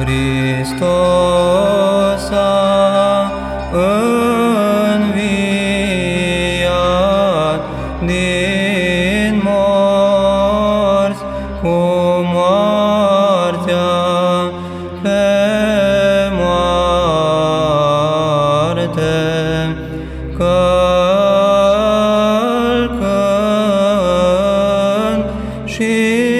Hristos a înviat din morți cu moartea pe moarte, călcând și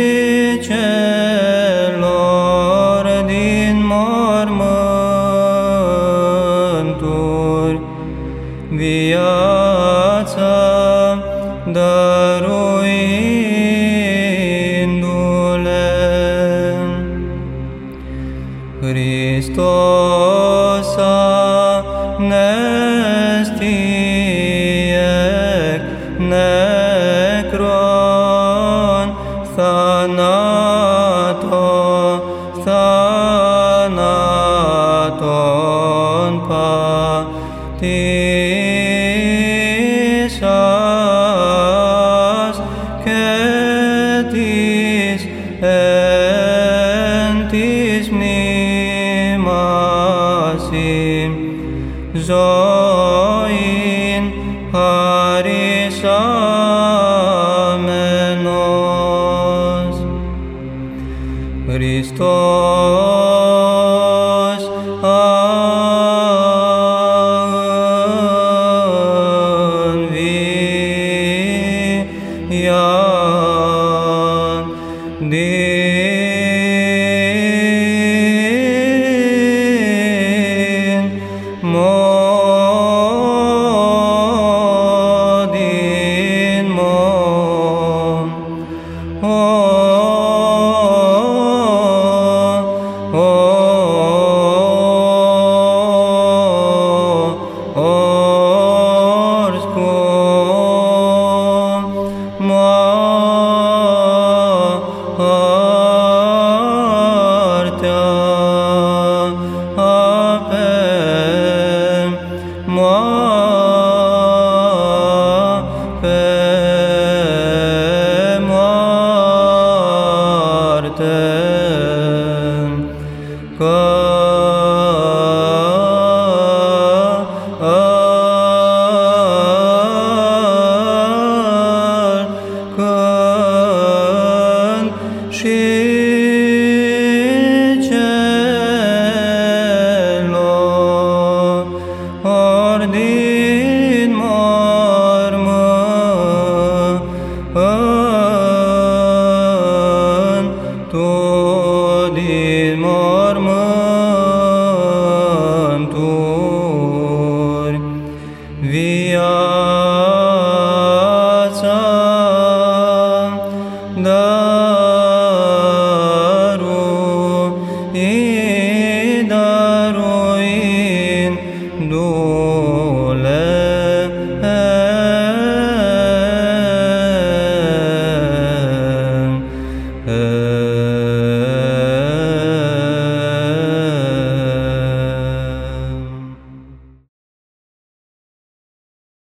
θανάτων. sein Herr sammen oss. Christos an din more viața, dar